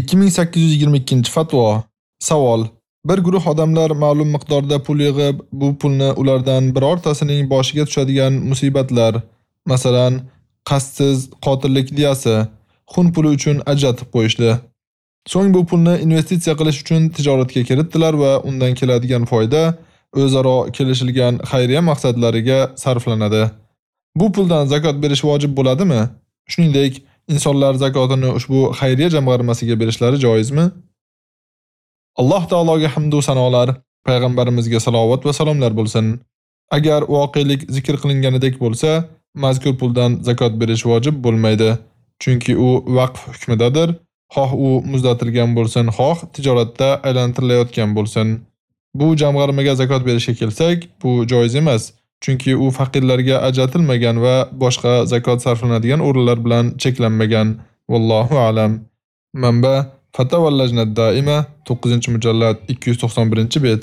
2822-fatvo. Savol: Bir guruh odamlar ma'lum miqdorda pul yig'ib, bu pulni ulardan birortasining boshiga tushadigan musibatlar, masalan, qasdsiz qotillik diyasi, xun puli uchun ajratib qo'yishdi. So'ng bu pulni investitsiya qilish uchun tijoratga kiritdilar va undan keladigan foyda o'zaro kelishilgan xayriya maqsadlariga sarflanadi. Bu puldan zakot berish vojib bo'ladimi? Shuningdek, insonlar zakotini ushbu xayriya jamg'armasiga berishlari joizmi? Alloh taologa hamd va sanolar, payg'ambarimizga salovat va salomlar bo'lsin. Agar voqelik zikr qilinganidek bo'lsa, mazkur puldan zakot berish vojib bo'lmaydi, chunki u vaqf hukmidadir. Xoh u muzlatilgan bo'lsin, xoh tijoratda aylantirilayotgan bo'lsin. Bu jamg'armaga zakot berishga kelsak, bu joiz emas. Chunki u faqirlarga ajratilmagan va boshqa zakot sarflanadigan o'rinlar bilan cheklanmagan. Vallohu alam. Manba: Fatavallajnat daima 9-mujallad 291-bet.